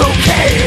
cocaine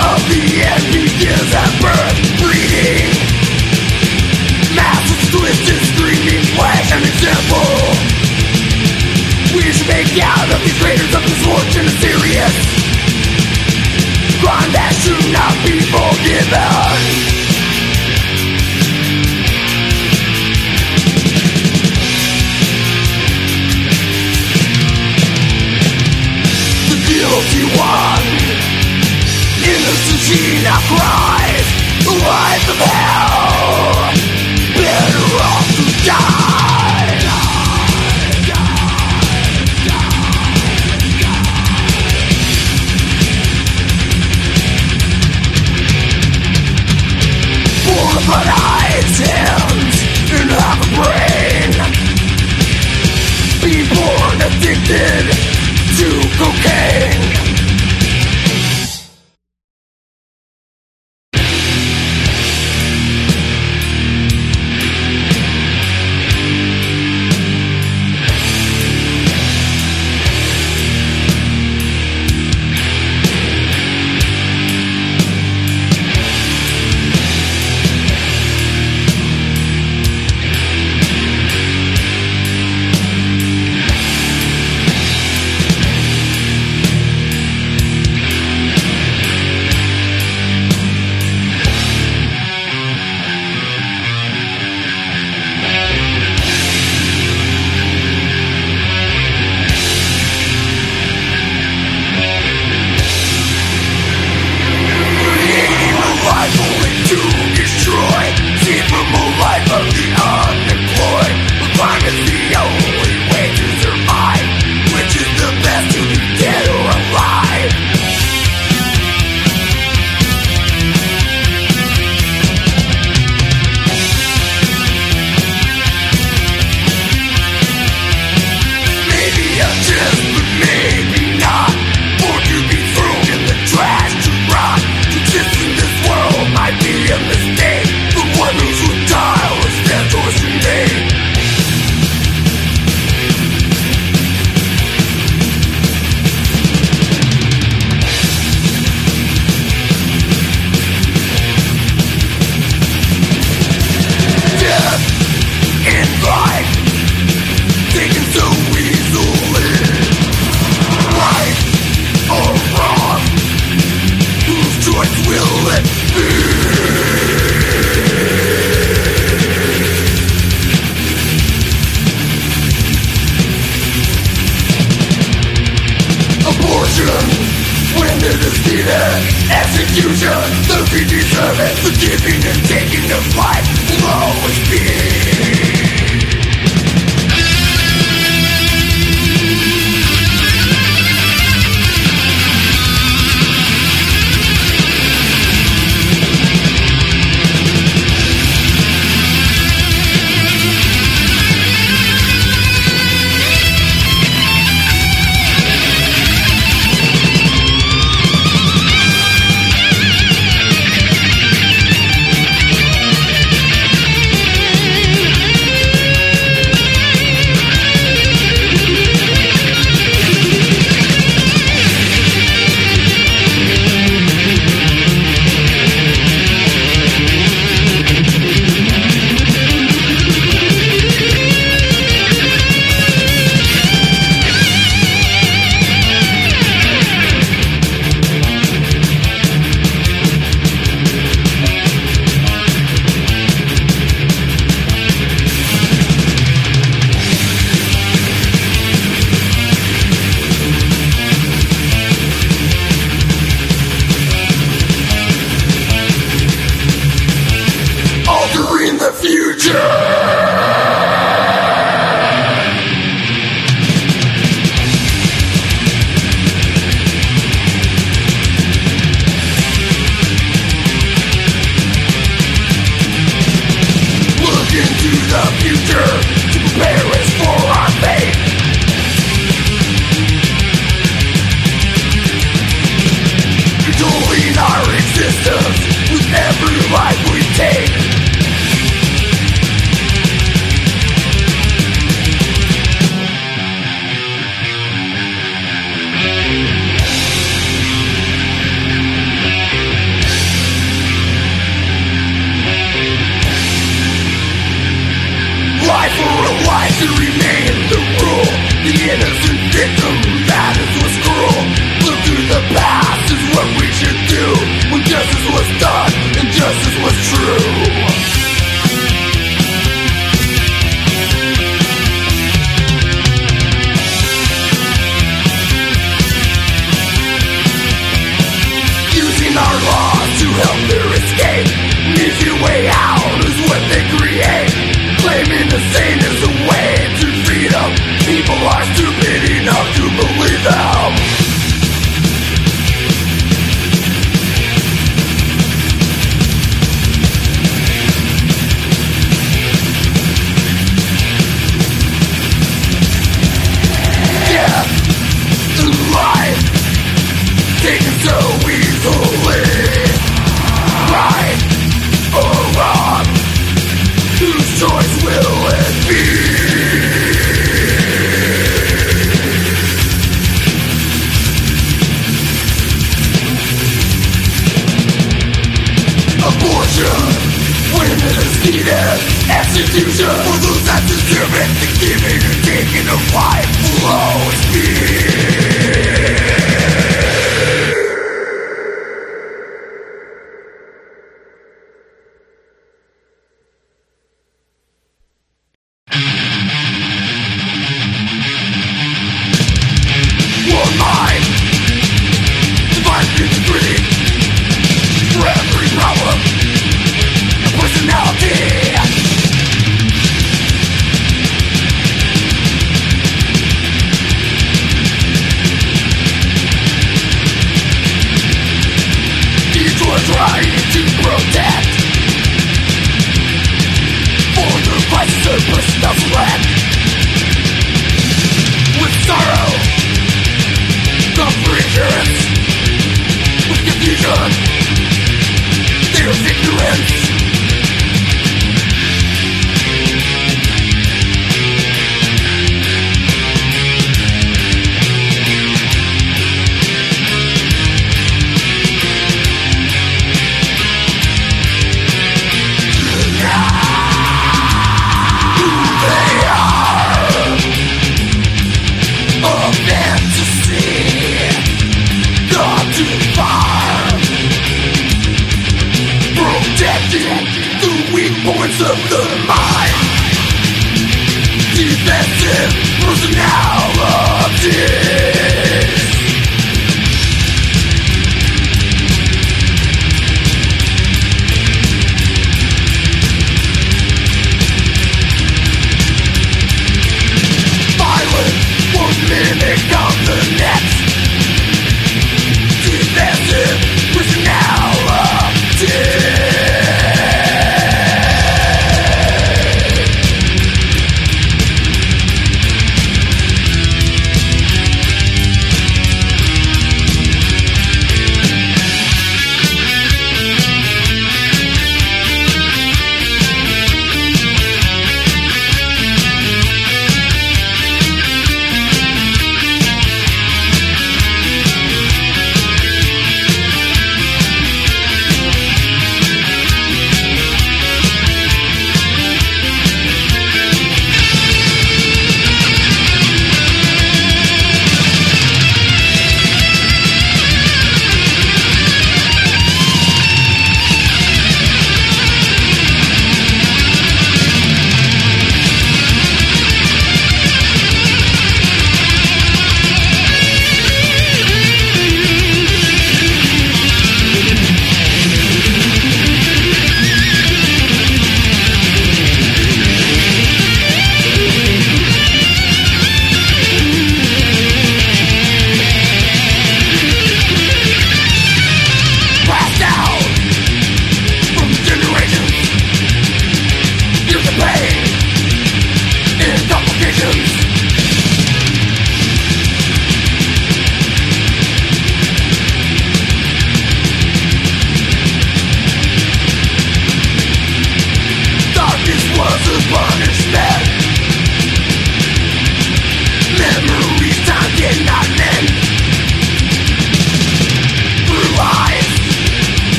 of the end begins at birth, twisted, screaming, an example. We should make out of these raiders of misfortune a serious. Crime that should not be forgiven guilty one Innocent now cries The life of hell Better off to die blood eyes, hands And half a brain Be born addicted to cocaine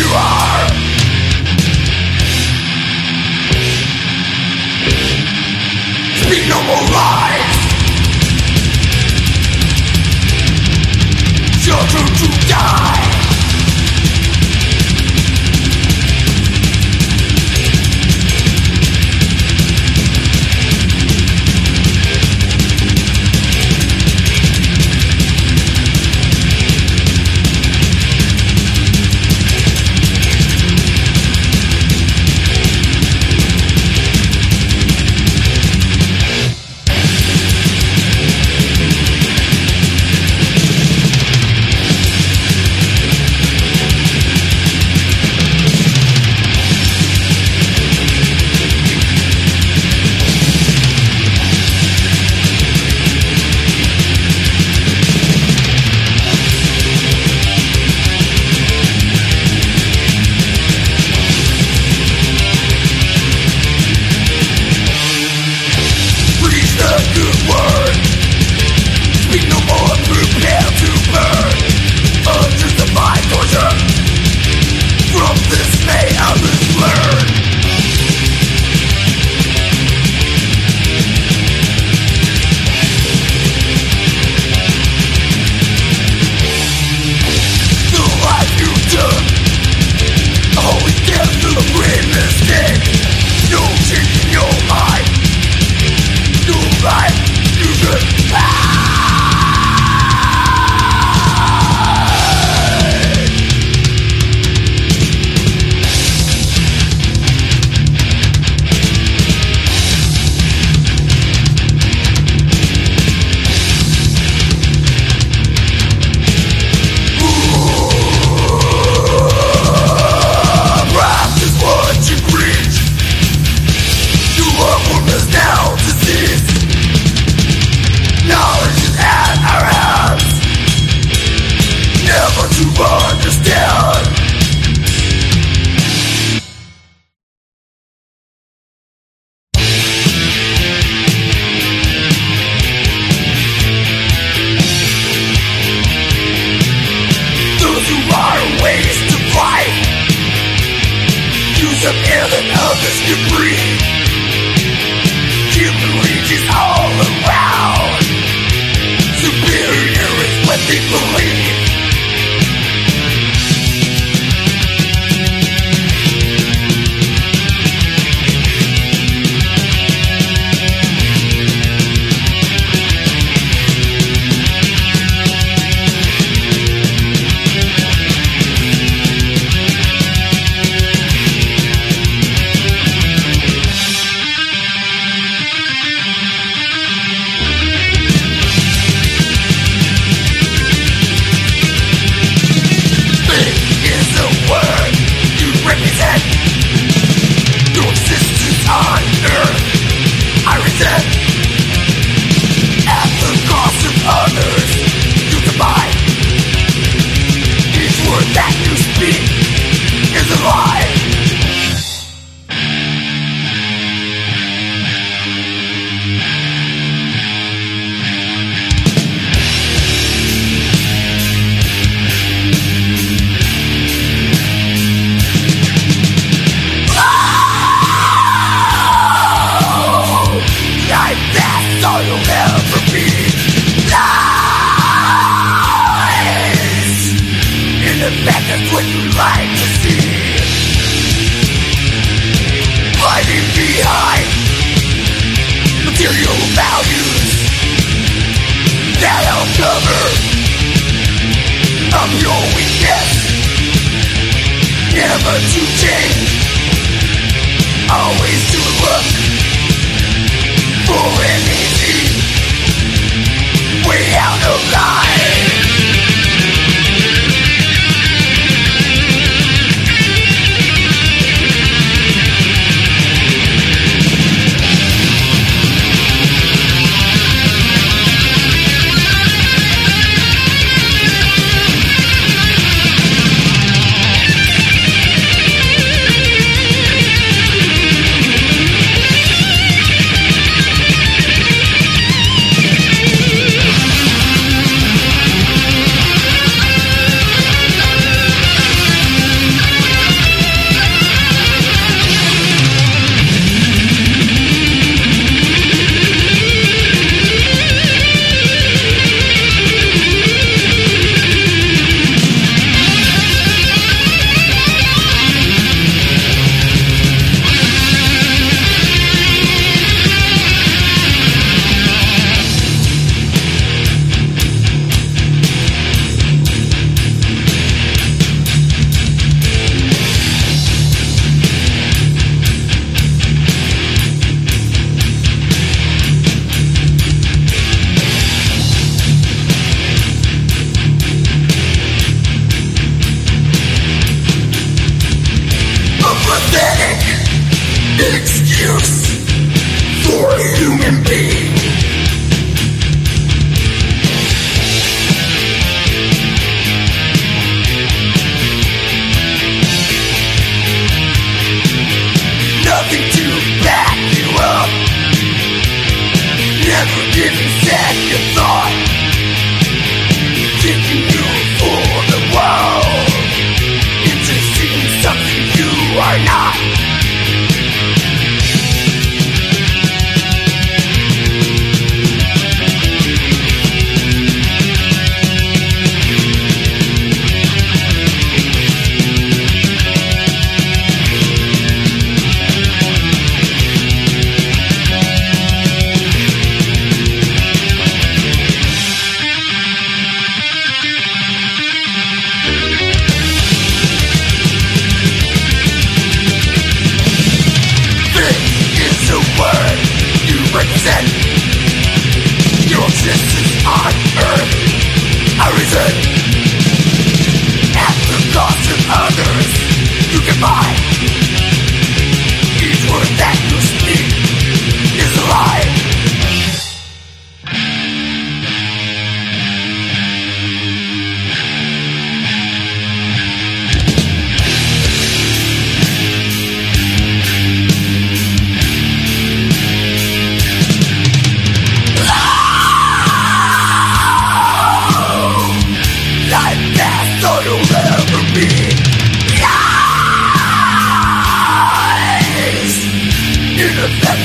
you are.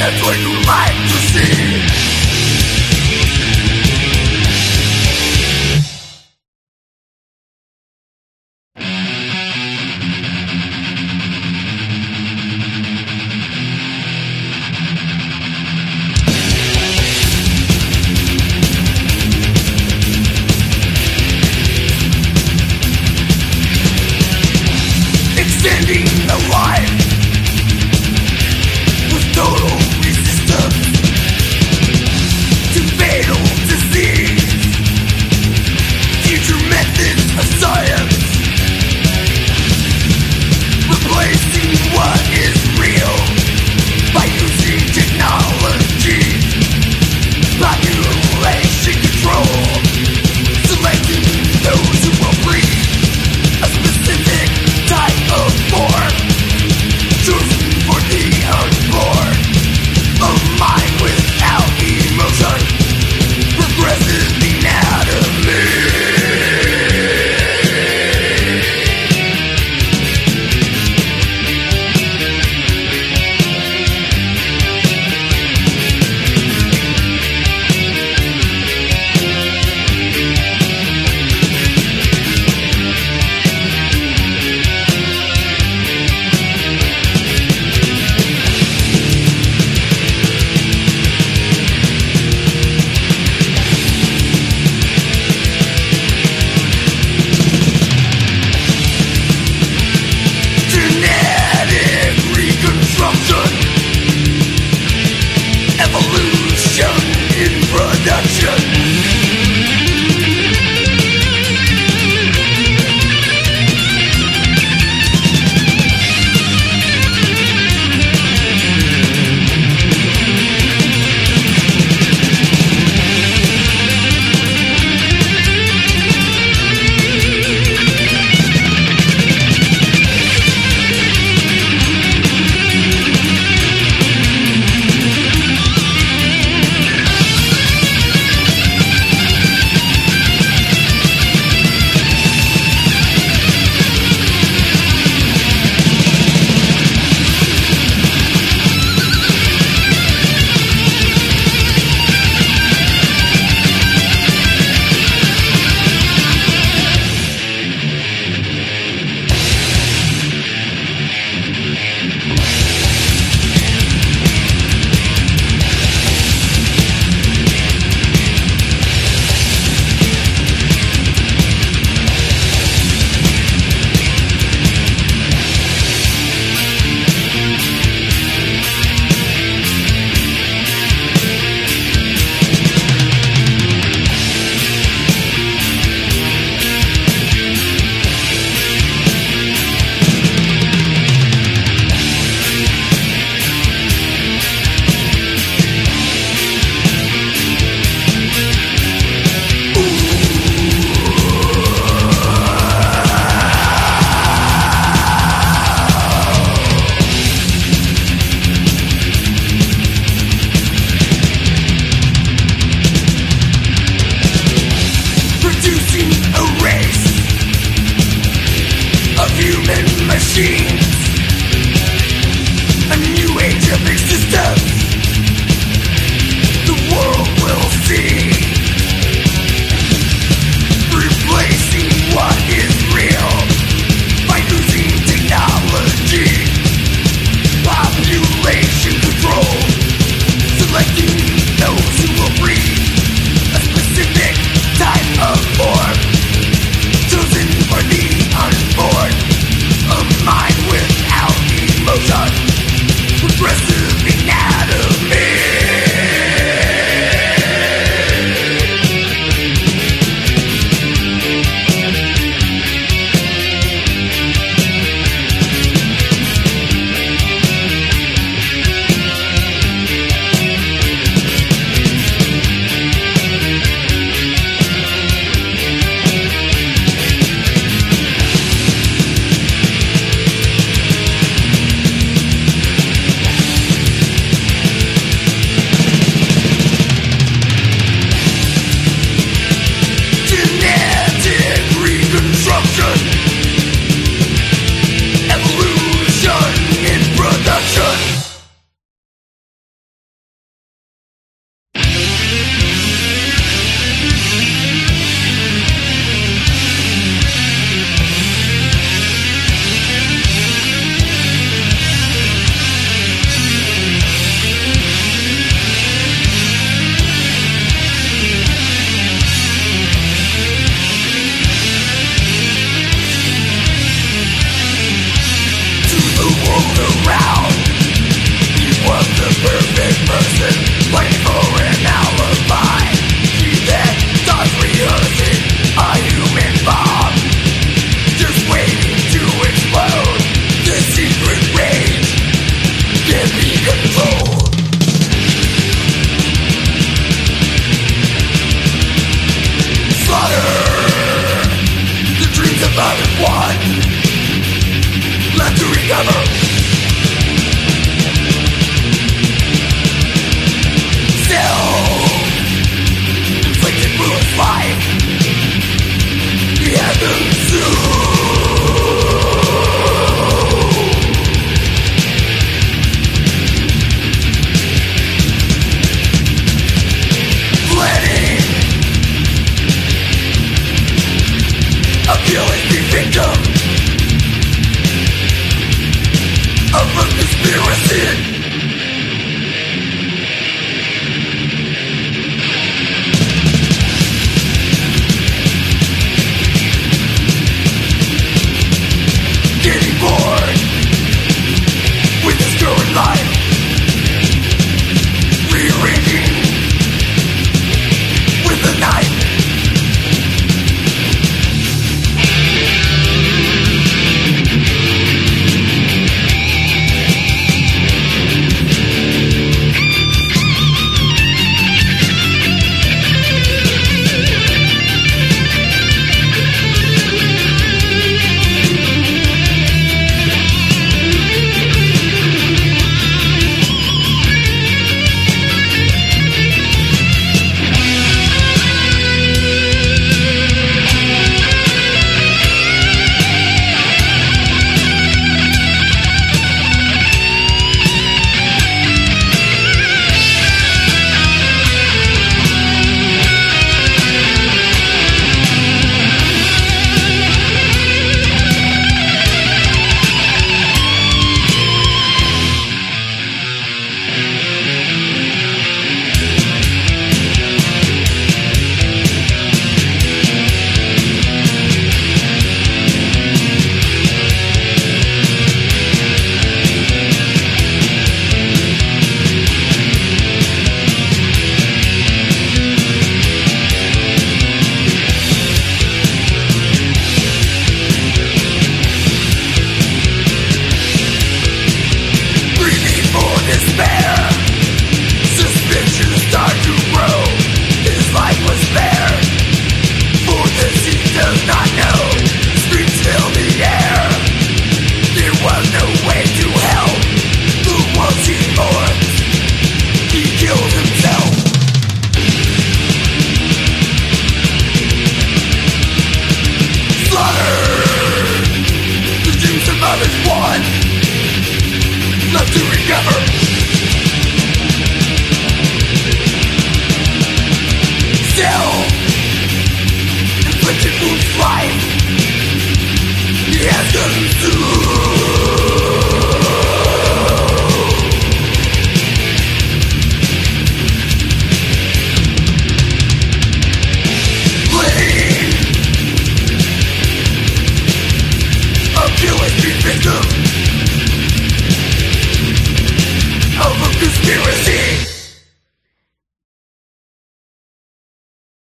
Effect,